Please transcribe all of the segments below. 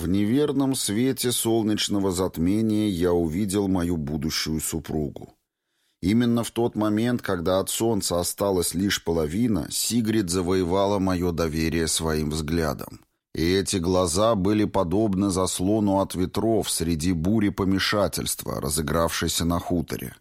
В неверном свете солнечного затмения я увидел мою будущую супругу. Именно в тот момент, когда от солнца осталась лишь половина, Сигрид завоевала мое доверие своим взглядом. И эти глаза были подобны заслону от ветров среди бури помешательства, разыгравшейся на хуторе.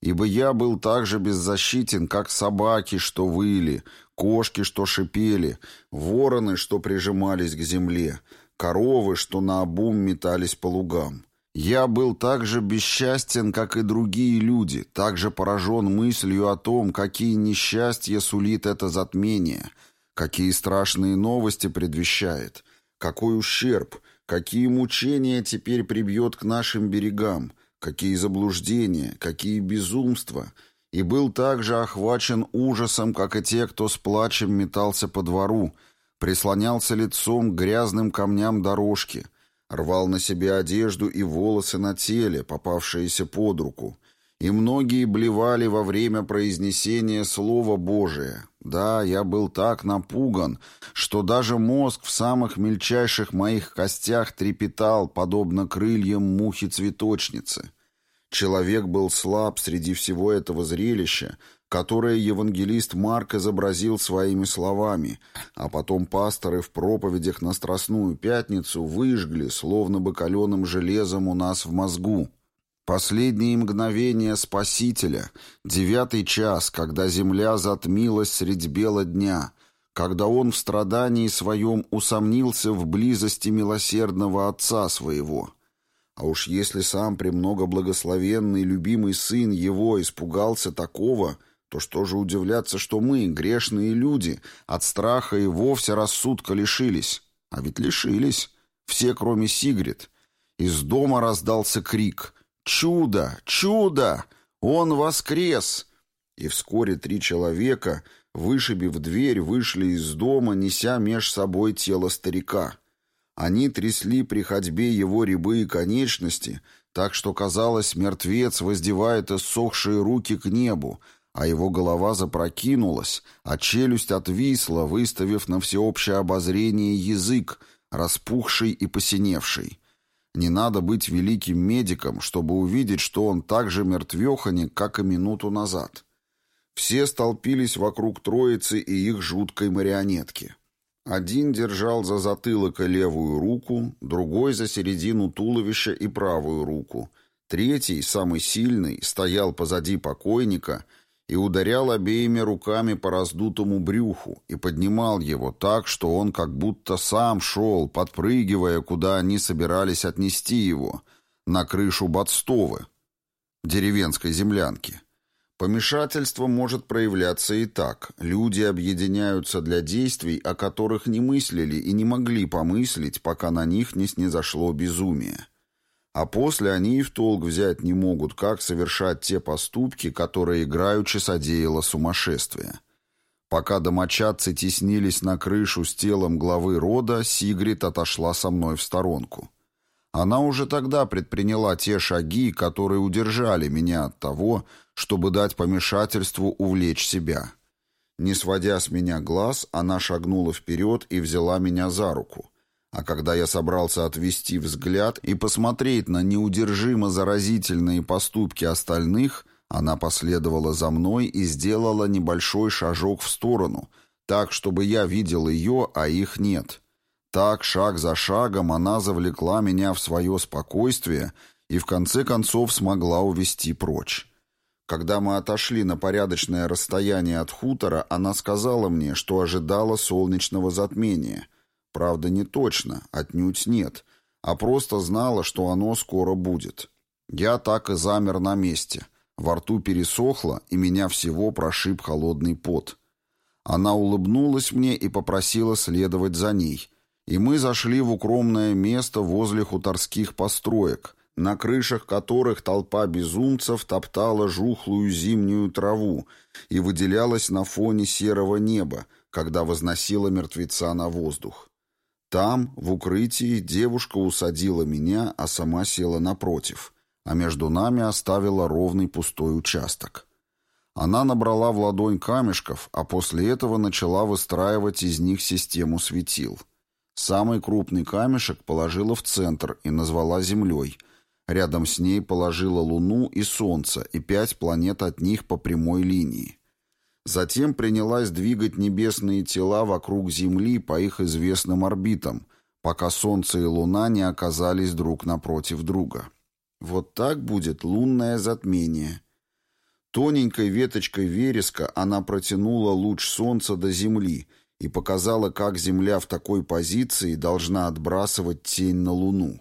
Ибо я был так же беззащитен, как собаки, что выли, кошки, что шипели, вороны, что прижимались к земле, коровы, что наобум метались по лугам. Я был так же бесчастен, как и другие люди, так же поражен мыслью о том, какие несчастья сулит это затмение, какие страшные новости предвещает, какой ущерб, какие мучения теперь прибьет к нашим берегам, какие заблуждения, какие безумства, и был также охвачен ужасом, как и те, кто с плачем метался по двору, прислонялся лицом к грязным камням дорожки, рвал на себе одежду и волосы на теле, попавшиеся под руку, и многие блевали во время произнесения Слова Божия. Да, я был так напуган, что даже мозг в самых мельчайших моих костях трепетал, подобно крыльям мухи-цветочницы. Человек был слаб среди всего этого зрелища, которое евангелист Марк изобразил своими словами, а потом пасторы в проповедях на Страстную Пятницу выжгли, словно бы каленым железом у нас в мозгу. Последние мгновения Спасителя, девятый час, когда земля затмилась средь бела дня, когда он в страдании своем усомнился в близости милосердного Отца своего. А уж если сам премного благословенный любимый сын его испугался такого — то что же удивляться, что мы, грешные люди, от страха и вовсе рассудка лишились? А ведь лишились. Все, кроме Сигрид. Из дома раздался крик «Чудо! Чудо! Он воскрес!» И вскоре три человека, вышибив дверь, вышли из дома, неся меж собой тело старика. Они трясли при ходьбе его рябы и конечности, так что, казалось, мертвец воздевает иссохшие руки к небу, а его голова запрокинулась, а челюсть отвисла, выставив на всеобщее обозрение язык, распухший и посиневший. Не надо быть великим медиком, чтобы увидеть, что он так же мертвеханик, как и минуту назад. Все столпились вокруг троицы и их жуткой марионетки. Один держал за затылок и левую руку, другой за середину туловища и правую руку, третий, самый сильный, стоял позади покойника — и ударял обеими руками по раздутому брюху и поднимал его так, что он как будто сам шел, подпрыгивая, куда они собирались отнести его, на крышу Бадстовы, деревенской землянки. Помешательство может проявляться и так. Люди объединяются для действий, о которых не мыслили и не могли помыслить, пока на них не снизошло безумие а после они и в толк взять не могут, как совершать те поступки, которые играючи содеяло сумасшествие. Пока домочадцы теснились на крышу с телом главы рода, Сигрид отошла со мной в сторонку. Она уже тогда предприняла те шаги, которые удержали меня от того, чтобы дать помешательству увлечь себя. Не сводя с меня глаз, она шагнула вперед и взяла меня за руку — а когда я собрался отвести взгляд и посмотреть на неудержимо заразительные поступки остальных, она последовала за мной и сделала небольшой шажок в сторону, так, чтобы я видел ее, а их нет. Так, шаг за шагом, она завлекла меня в свое спокойствие и в конце концов смогла увести прочь. Когда мы отошли на порядочное расстояние от хутора, она сказала мне, что ожидала солнечного затмения — Правда, не точно, отнюдь нет, а просто знала, что оно скоро будет. Я так и замер на месте. Во рту пересохло, и меня всего прошиб холодный пот. Она улыбнулась мне и попросила следовать за ней. И мы зашли в укромное место возле хуторских построек, на крышах которых толпа безумцев топтала жухлую зимнюю траву и выделялась на фоне серого неба, когда возносила мертвеца на воздух. Там, в укрытии, девушка усадила меня, а сама села напротив, а между нами оставила ровный пустой участок. Она набрала в ладонь камешков, а после этого начала выстраивать из них систему светил. Самый крупный камешек положила в центр и назвала Землей. Рядом с ней положила Луну и Солнце и пять планет от них по прямой линии. Затем принялась двигать небесные тела вокруг Земли по их известным орбитам, пока Солнце и Луна не оказались друг напротив друга. Вот так будет лунное затмение. Тоненькой веточкой вереска она протянула луч Солнца до Земли и показала, как Земля в такой позиции должна отбрасывать тень на Луну.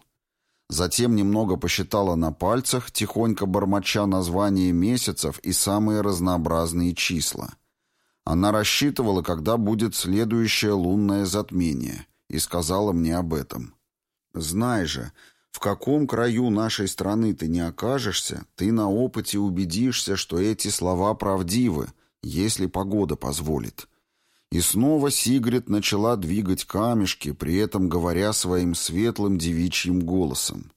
Затем немного посчитала на пальцах, тихонько бормоча названия месяцев и самые разнообразные числа. Она рассчитывала, когда будет следующее лунное затмение, и сказала мне об этом. «Знай же, в каком краю нашей страны ты не окажешься, ты на опыте убедишься, что эти слова правдивы, если погода позволит. И снова Сигрид начала двигать камешки, при этом говоря своим светлым девичьим голосом.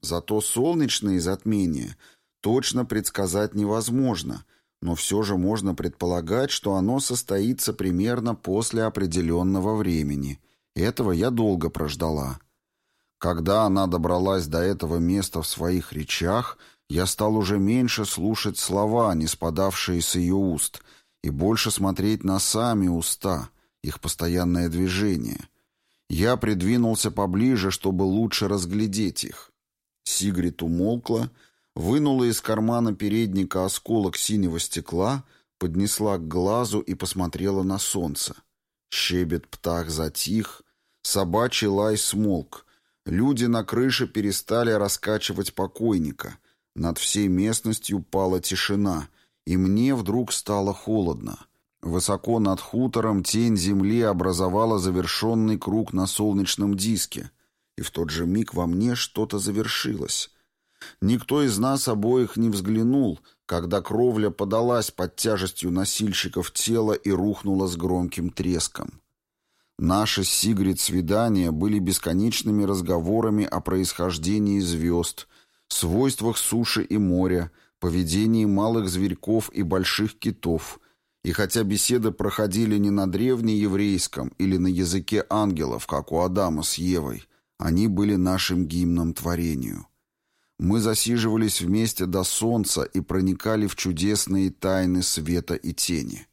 Зато солнечные затмения точно предсказать невозможно, но все же можно предполагать, что оно состоится примерно после определенного времени. Этого я долго прождала. Когда она добралась до этого места в своих речах, я стал уже меньше слушать слова, не спадавшие с ее уст, и больше смотреть на сами уста, их постоянное движение. Я придвинулся поближе, чтобы лучше разглядеть их. Сигрид умолкла, вынула из кармана передника осколок синего стекла, поднесла к глазу и посмотрела на солнце. Щебет птах затих, собачий лай смолк, Люди на крыше перестали раскачивать покойника. Над всей местностью пала тишина, и мне вдруг стало холодно. Высоко над хутором тень земли образовала завершенный круг на солнечном диске, и в тот же миг во мне что-то завершилось. Никто из нас обоих не взглянул, когда кровля подалась под тяжестью носильщиков тела и рухнула с громким треском. Наши с Сигрид свидания были бесконечными разговорами о происхождении звезд, свойствах суши и моря, поведении малых зверьков и больших китов. И хотя беседы проходили не на древнееврейском или на языке ангелов, как у Адама с Евой, они были нашим гимном творению. Мы засиживались вместе до солнца и проникали в чудесные тайны света и тени.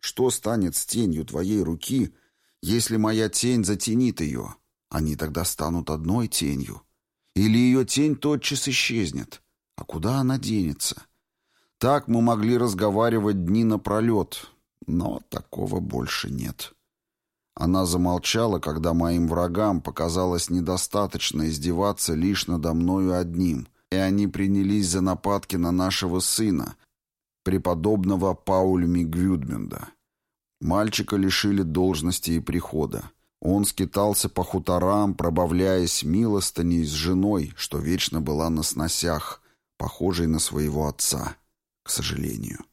Что станет с тенью твоей руки — если моя тень затенит ее, они тогда станут одной тенью. Или ее тень тотчас исчезнет. А куда она денется? Так мы могли разговаривать дни напролет, но такого больше нет. Она замолчала, когда моим врагам показалось недостаточно издеваться лишь надо мною одним, и они принялись за нападки на нашего сына, преподобного Паульми Гвюдмюнда. Мальчика лишили должности и прихода. Он скитался по хуторам, пробавляясь милостыней с женой, что вечно была на сносях, похожей на своего отца, к сожалению.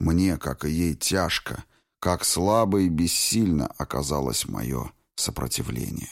Мне, как и ей, тяжко, как слабо и бессильно оказалось мое сопротивление.